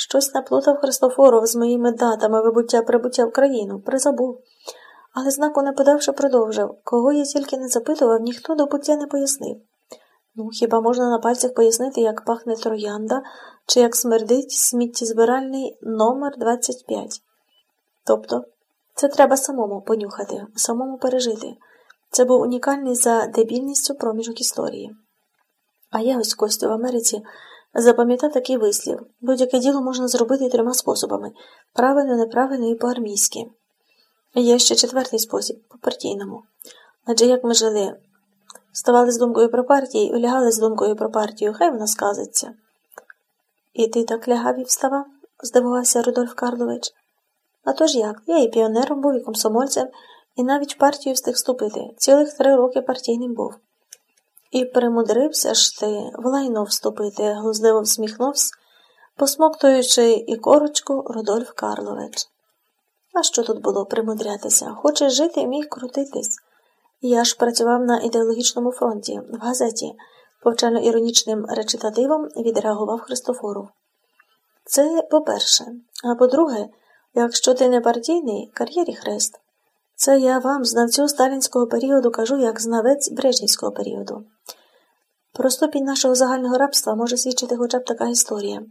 Щось наплутав Христофоров з моїми датами вибуття прибуття в країну, призабув. Але знаку не подавши, продовжив кого я тільки не запитував, ніхто до буття не пояснив. Ну, хіба можна на пальцях пояснити, як пахне троянда чи як смердить сміттєзбиральний номер 25? Тобто, це треба самому понюхати, самому пережити. Це був унікальний за дебільністю проміжок історії. А я ось Костю в Америці запам'ятав такий вислів будь-яке діло можна зробити трьома способами правильно, неправильно і по-армійськи. Є ще четвертий спосіб по партійному. Адже як ми жили, вставали з думкою про партію і лягали з думкою про партію, хай вона сказиться. І ти так лягав і вставав? здивувався Рудольф Карлович. А то ж як? Я і піонером був, і комсомольцем, і навіть в партію встиг вступити. Цілих три роки партійним був. І примудрився ж ти в лайно вступити, глузливо всміхнувся, посмоктуючи і корочку Рудольф Карлович. А що тут було примудрятися? Хочеш жити, міг крутитись. Я ж працював на ідеологічному фронті, в газеті, повчально іронічним речитативом відреагував Христофоров. Це по-перше. А по-друге, якщо ти не партійний, кар'єрі хрест. Це я вам, знавцю сталінського періоду, кажу як знавець Брежнівського періоду. Про ступінь нашого загального рабства може свідчити хоча б така історія.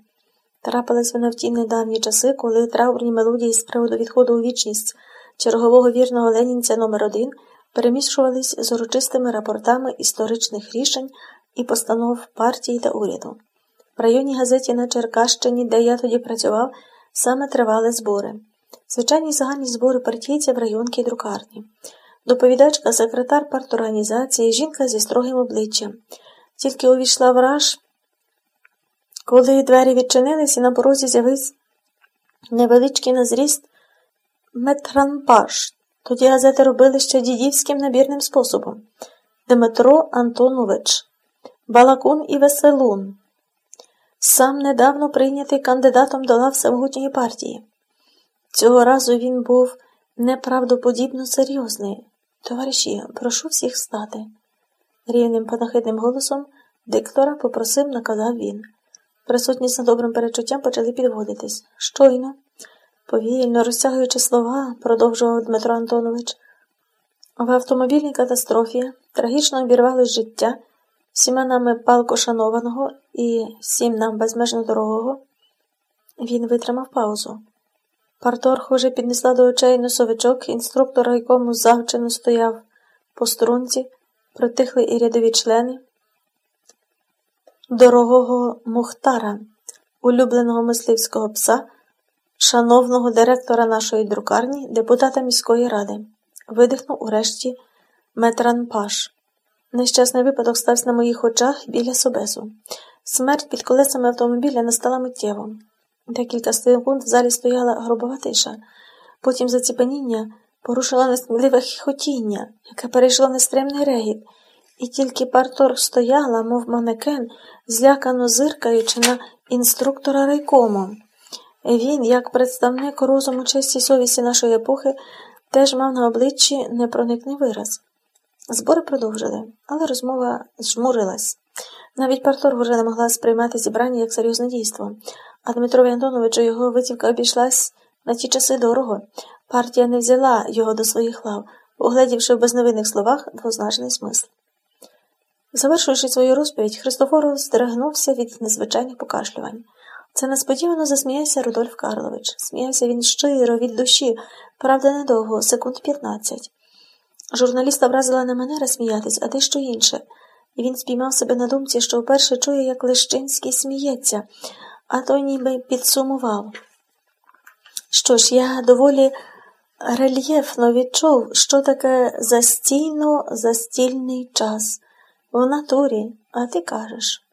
Трапилась вона в ті недавні часи, коли траурні мелодії з приводу відходу у вічність чергового вірного ленінця номер 1 перемішувались з урочистими рапортами історичних рішень і постанов партії та уряду. В районній газеті на Черкащині, де я тоді працював, саме тривали збори. Звичайні загальні збори партійців районки друкарні. Доповідачка, секретар парторганізації, жінка зі строгим обличчям. Тільки увійшла враж, коли двері відчинились і на порозі з'явився невеличкий на зріст метранпаш. Тоді газети робили ще дідівським набірним способом Дмитро Антонович, Балакун і Веселун, сам недавно прийнятий кандидатом до лав самогутньої партії. Цього разу він був неправдоподібно серйозний. Товариші, прошу всіх встати. Рівним панахидним голосом диктора попросив, наказав він. Присутні за добрим перечуттям почали підводитись. Щойно, повільно розтягуючи слова, продовжував Дмитро Антонович. В автомобільній катастрофі трагічно обірвалось життя всіма нами палко шанованого і всім нам безмежно дорогого. Він витримав паузу. Парторг уже піднесла до очей носовичок, інструктор якому завчено стояв по струнці, притихли і рядові члени дорогого Мухтара, улюбленого мисливського пса, шановного директора нашої друкарні, депутата міської ради, видихнув урешті Метран Паш. Нещасний випадок стався на моїх очах біля Собесу. Смерть під колесами автомобіля настала миттєво. Декілька секунд в залі стояла гробова тиша, потім заціпеніння порушила несміливе хихотіння, яке перейшло нестримний регіт, і тільки Партор стояла, мов манекен, злякано зиркаючи на інструктора райкому. Він, як представник розуму честі совісті нашої епохи, теж мав на обличчі непроникний вираз. Збори продовжили, але розмова зжмурилась. Навіть Партор вже не могла сприймати зібрання як серйозне дійство, а Дмитрові Антоновичу його витівка обійшлась на ті часи дорого. Партія не взяла його до своїх лав, угледівши в безновинних словах двозначний смисл. Завершуючи свою розповідь, Христофоров здригнувся від незвичайних покашлювань. Це несподівано засміявся Рудольф Карлович. Сміявся він щиро, від душі, правда, недовго, секунд п'ятнадцять. Журналіста вразила не манера сміятись, а дещо інше. І він спіймав себе на думці, що вперше чує, як Лещинський сміється, а той ніби підсумував. Що ж, я доволі рельєфно відчув, що таке застійно застільний час. В натурі, а ти кажеш.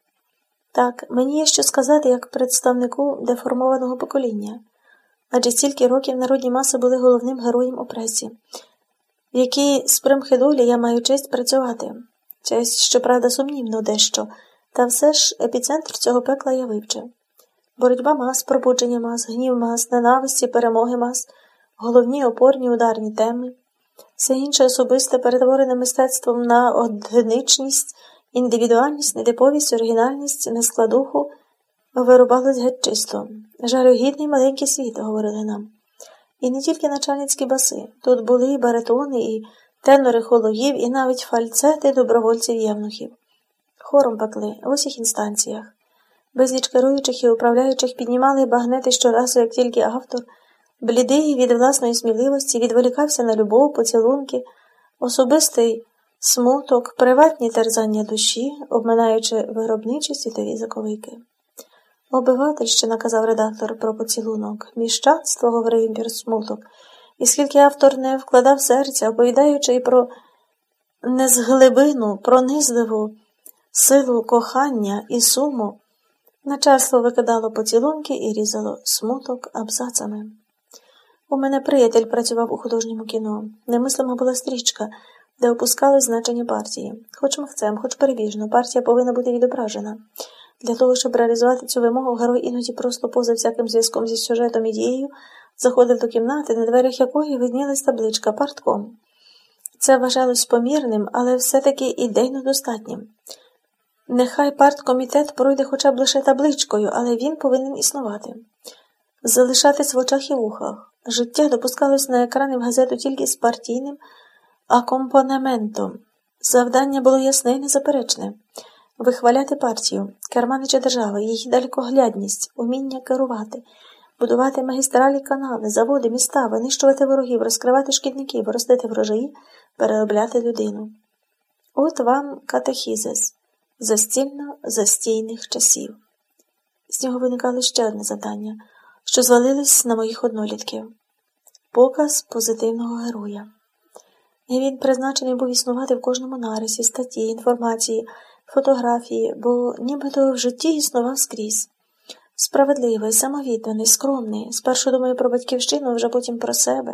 Так, мені є що сказати як представнику деформованого покоління, адже стільки років народні маси були головним героєм опресії, в якій з примхи долі я маю честь працювати. Честь, щоправда, сумнівно дещо, та все ж епіцентр цього пекла я вивчив. Боротьба мас, пробудження мас, гнів мас, ненависті, перемоги мас, головні опорні ударні теми. Все інше особисте перетворене мистецтвом на одиничність, індивідуальність, нетиповість, оригінальність, нескладуху, вирубалось геть чисто. Жарогідний маленький світ, говорили нам. І не тільки начальницькі баси. Тут були і баритони, і тенори хологів, і навіть фальцети добровольців євнухів. Хором пекли в усіх інстанціях. Безліч керуючих і управляючих піднімали багнети щоразу, як тільки автор, блідий від власної сміливості, відволікався на любов, поцілунки, особистий смуток, приватні терзання душі, обминаючи виробничі світові заковики. Обиватель ще наказав редактор про поцілунок, міщанство, говорив про смуток, і скільки автор не вкладав серця, оповідаючи і про незглибину, пронизливу силу кохання і суму, начальство викидало поцілунки і різало смуток абзацами. У мене приятель працював у художньому кіно. Немислима була стрічка, де опускали значення партії. Хоч махцем, хоч перебіжно, партія повинна бути відображена. Для того, щоб реалізувати цю вимогу, герой іноді просто поза всяким зв'язком зі сюжетом і дією заходив до кімнати, на дверях якої виднілась табличка партком. Це вважалось помірним, але все-таки ідейно достатнім. Нехай парткомітет пройде хоча б лише табличкою, але він повинен існувати. Залишатись в очах і вухах. Життя допускалось на екрани в газету тільки з партійним акомпанементом. Завдання було ясне і незаперечне вихваляти партію, керманича держави, її далекоглядність, уміння керувати, будувати магістралі канали, заводи, міста, винищувати ворогів, розкривати шкідників, ростити врожаї, переробляти людину. От вам катехізис застільно застійних часів. З нього виникало ще одне завдання, що звалились на моїх однолітків показ позитивного героя. І він призначений був існувати в кожному нарисі, статті, інформації, фотографії, бо нібито в житті існував скрізь. Справедливий, самовідданий, скромний, спершу думаю про батьківщину, вже потім про себе.